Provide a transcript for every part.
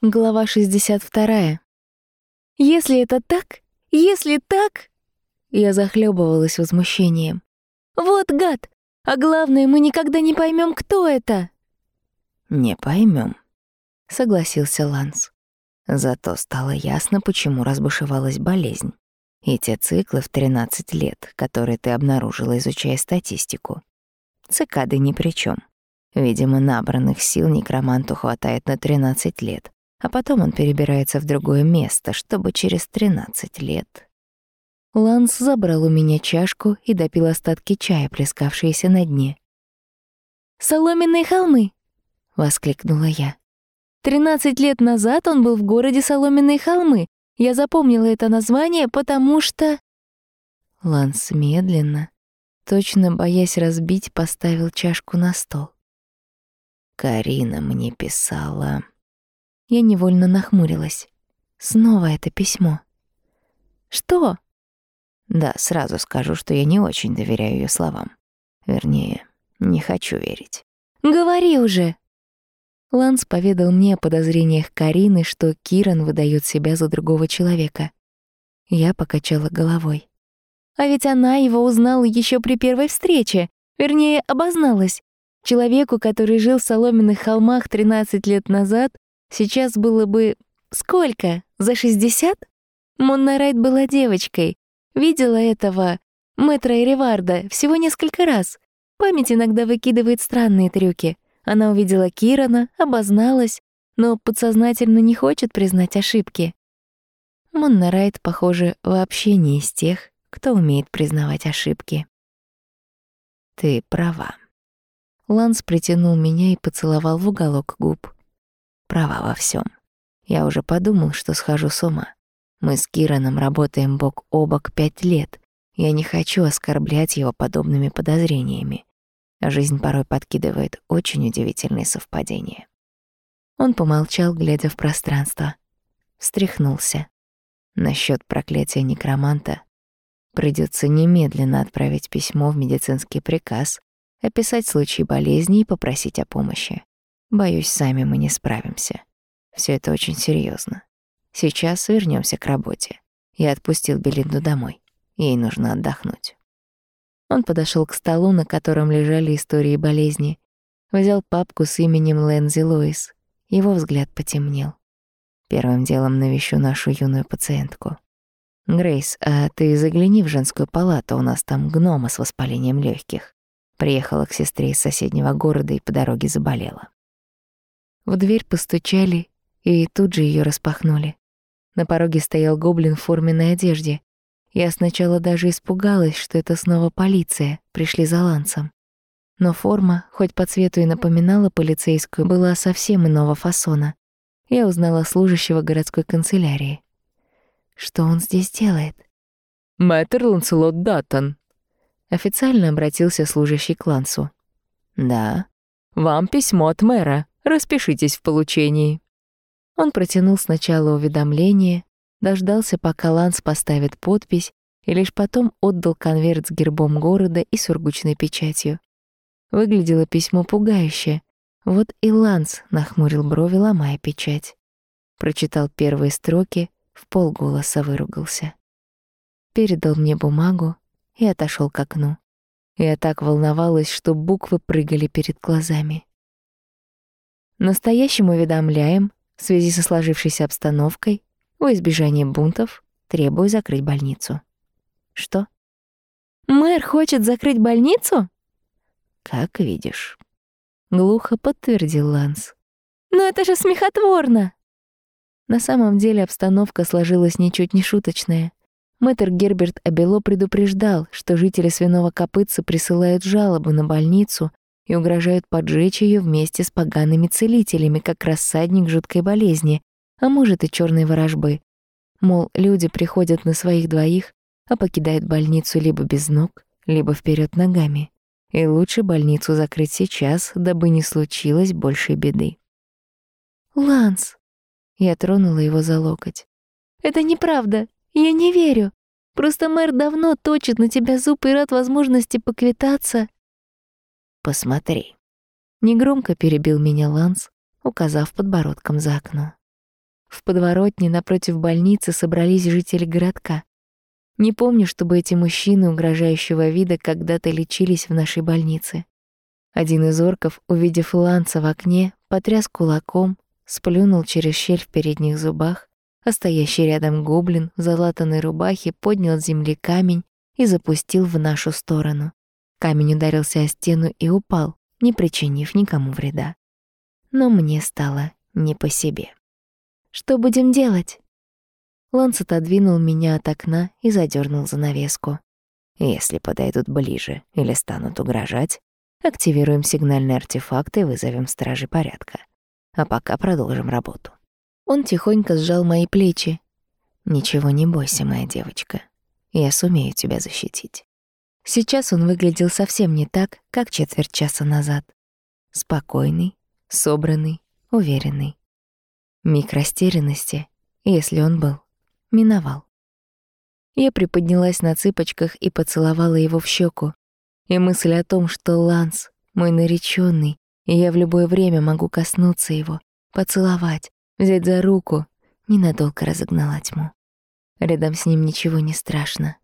Глава 62. Если это так, если так... Я захлебывалась возмущением. Вот гад! А главное, мы никогда не поймем, кто это. Не поймем, согласился Ланс. Зато стало ясно, почему разбушевалась болезнь. И те циклы в 13 лет, которые ты обнаружила, изучая статистику. Цикады ни при чем. Видимо, набранных сил некроманту хватает на 13 лет, а потом он перебирается в другое место, чтобы через 13 лет. Ланс забрал у меня чашку и допил остатки чая, плескавшиеся на дне. «Соломенные холмы!» — воскликнула я. «Тринадцать лет назад он был в городе Соломенные холмы. Я запомнила это название, потому что...» Ланс медленно, точно боясь разбить, поставил чашку на стол. «Карина мне писала...» Я невольно нахмурилась. Снова это письмо. «Что?» Да, сразу скажу, что я не очень доверяю ее словам. Вернее, не хочу верить. «Говори уже!» Ланс поведал мне о подозрениях Карины, что Киран выдает себя за другого человека. Я покачала головой. А ведь она его узнала еще при первой встрече, вернее, обозналась. Человеку, который жил в соломенных холмах 13 лет назад, Сейчас было бы... Сколько? За 60? Монна Райт была девочкой. Видела этого мэтра Эреварда всего несколько раз. Память иногда выкидывает странные трюки. Она увидела Кирана, обозналась, но подсознательно не хочет признать ошибки. Монна Райт, похоже, вообще не из тех, кто умеет признавать ошибки. «Ты права». Ланс притянул меня и поцеловал в уголок губ права во всем. Я уже подумал, что схожу с ума. Мы с Кираном работаем бок о бок пять лет. Я не хочу оскорблять его подобными подозрениями. Жизнь порой подкидывает очень удивительные совпадения. Он помолчал, глядя в пространство. Встряхнулся. Насчет проклятия некроманта придется немедленно отправить письмо в медицинский приказ, описать случай болезни и попросить о помощи. Боюсь, сами мы не справимся. Все это очень серьезно. Сейчас вернемся к работе. Я отпустил Белинду домой. Ей нужно отдохнуть. Он подошел к столу, на котором лежали истории болезни, взял папку с именем Лэнзи Лоис. Его взгляд потемнел. Первым делом навещу нашу юную пациентку. Грейс, а ты загляни в женскую палату, у нас там гнома с воспалением легких. Приехала к сестре из соседнего города и по дороге заболела. В дверь постучали, и тут же ее распахнули. На пороге стоял гоблин в форменной одежде. Я сначала даже испугалась, что это снова полиция, пришли за ланцем. Но форма, хоть по цвету и напоминала полицейскую, была совсем иного фасона. Я узнала служащего городской канцелярии. Что он здесь делает? «Мэтр Ланселот Даттон», — официально обратился служащий к Лансу. «Да». «Вам письмо от мэра. Распишитесь в получении». Он протянул сначала уведомление, дождался, пока Ланс поставит подпись, и лишь потом отдал конверт с гербом города и сургучной печатью. Выглядело письмо пугающе. Вот и Ланс нахмурил брови, ломая печать. Прочитал первые строки, в полголоса выругался. Передал мне бумагу и отошел к окну. Я так волновалась, что буквы прыгали перед глазами. Настоящим уведомляем, в связи со сложившейся обстановкой, во избежание бунтов, требую закрыть больницу. Что? Мэр хочет закрыть больницу? Как видишь. Глухо подтвердил Ланс. Но это же смехотворно! На самом деле обстановка сложилась ничуть не шуточная. Мэтр Герберт Абело предупреждал, что жители Свиного Копытца присылают жалобы на больницу и угрожают поджечь ее вместе с погаными целителями, как рассадник жуткой болезни, а может и черной ворожбы. Мол, люди приходят на своих двоих, а покидают больницу либо без ног, либо вперед ногами. И лучше больницу закрыть сейчас, дабы не случилось большей беды. «Ланс!» Я тронула его за локоть. «Это неправда. Я не верю. Просто мэр давно точит на тебя зуб и рад возможности поквитаться посмотри». Негромко перебил меня Ланс, указав подбородком за окно. В подворотне напротив больницы собрались жители городка. Не помню, чтобы эти мужчины угрожающего вида когда-то лечились в нашей больнице. Один из орков, увидев Ланца в окне, потряс кулаком, сплюнул через щель в передних зубах, а стоящий рядом гоблин в залатанной рубахе поднял с земли камень и запустил в нашу сторону. Камень ударился о стену и упал, не причинив никому вреда. Но мне стало не по себе. «Что будем делать?» Ланс отодвинул меня от окна и задернул занавеску. «Если подойдут ближе или станут угрожать, активируем сигнальный артефакт и вызовем стражи порядка. А пока продолжим работу». Он тихонько сжал мои плечи. «Ничего не бойся, моя девочка. Я сумею тебя защитить». Сейчас он выглядел совсем не так, как четверть часа назад. Спокойный, собранный, уверенный. Миг растерянности, если он был, миновал. Я приподнялась на цыпочках и поцеловала его в щеку. И мысль о том, что Ланс — мой нареченный, и я в любое время могу коснуться его, поцеловать, взять за руку, ненадолго разогнала тьму. Рядом с ним ничего не страшно.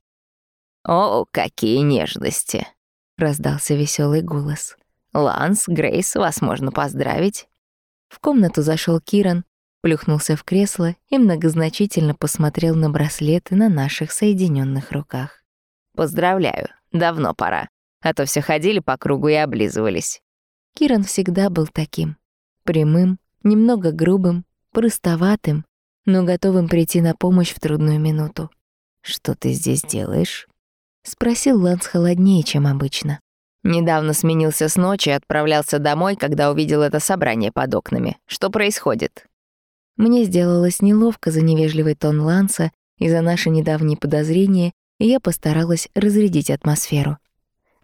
«О, какие нежности!» — раздался веселый голос. «Ланс, Грейс, вас можно поздравить». В комнату зашел Киран, плюхнулся в кресло и многозначительно посмотрел на браслеты на наших соединенных руках. «Поздравляю, давно пора, а то все ходили по кругу и облизывались». Киран всегда был таким. Прямым, немного грубым, простоватым, но готовым прийти на помощь в трудную минуту. «Что ты здесь делаешь?» — спросил Ланс холоднее, чем обычно. «Недавно сменился с ночи и отправлялся домой, когда увидел это собрание под окнами. Что происходит?» Мне сделалось неловко за невежливый тон Ланса и за наши недавние подозрения, и я постаралась разрядить атмосферу.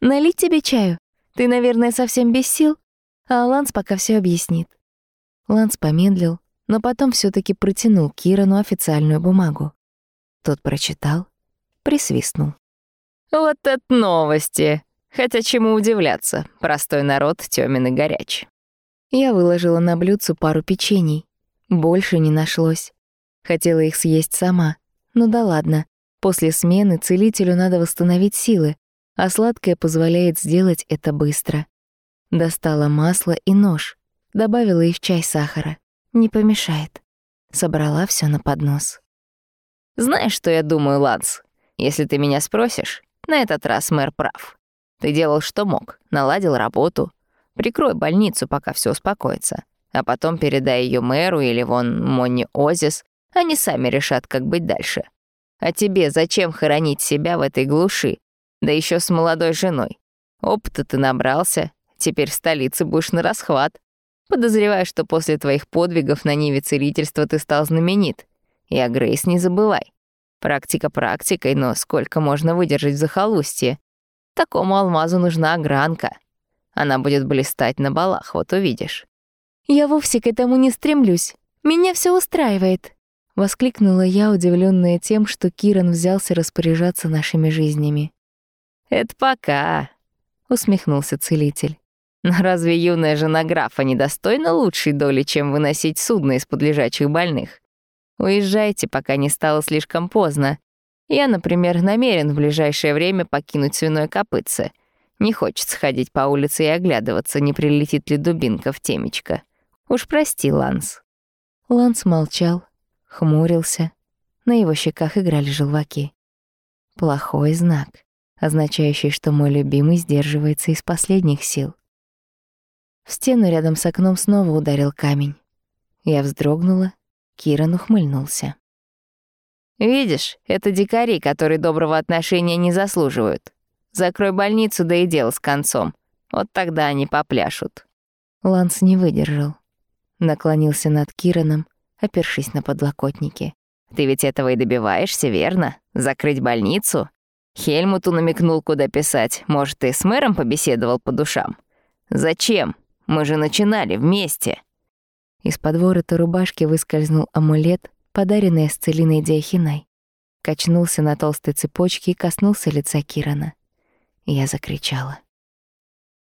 «Налить тебе чаю? Ты, наверное, совсем без сил?» А Ланс пока все объяснит. Ланс помедлил, но потом все таки протянул Кирану официальную бумагу. Тот прочитал, присвистнул. Вот это новости! Хотя чему удивляться, простой народ тёмен и горяч. Я выложила на блюдце пару печений. Больше не нашлось. Хотела их съесть сама. Ну да ладно. После смены целителю надо восстановить силы, а сладкое позволяет сделать это быстро. Достала масло и нож. Добавила и в чай сахара. Не помешает. Собрала всё на поднос. «Знаешь, что я думаю, Ланс? Если ты меня спросишь, на этот раз мэр прав. Ты делал, что мог, наладил работу. Прикрой больницу, пока все успокоится. А потом передай ее мэру или вон Монни Озис. Они сами решат, как быть дальше. А тебе зачем хоронить себя в этой глуши? Да еще с молодой женой. Опыта ты набрался, теперь в столице будешь на расхват. Подозреваю, что после твоих подвигов на Ниве целительства ты стал знаменит. И о Грейс не забывай. Практика практикой, но сколько можно выдержать в захолустье? Такому алмазу нужна огранка. Она будет блистать на балах, вот увидишь. «Я вовсе к этому не стремлюсь. Меня все устраивает», — воскликнула я, удивленная тем, что Киран взялся распоряжаться нашими жизнями. «Это пока», — усмехнулся целитель. «Но разве юная жена графа недостойна лучшей доли, чем выносить судно из-под лежачих больных? Уезжайте, пока не стало слишком поздно. Я, например, намерен в ближайшее время покинуть свиное копытце. Не хочется ходить по улице и оглядываться, не прилетит ли дубинка в темечко. Уж прости, Ланс». Ланс молчал, хмурился. На его щеках играли желваки. Плохой знак, означающий, что мой любимый сдерживается из последних сил. В стену рядом с окном снова ударил камень. Я вздрогнула Киран ухмыльнулся. «Видишь, это дикари, которые доброго отношения не заслуживают. Закрой больницу, да и дело с концом. Вот тогда они попляшут». Ланс не выдержал. Наклонился над Кираном, опершись на подлокотники. «Ты ведь этого и добиваешься, верно? Закрыть больницу?» Хельмуту намекнул, куда писать. Может, ты с мэром побеседовал по душам? Зачем? Мы же начинали вместе. Из-под ворота рубашки выскользнул амулет, подаренный Эсцелиной Диахиной. Качнулся на толстой цепочке и коснулся лица Кирана. Я закричала.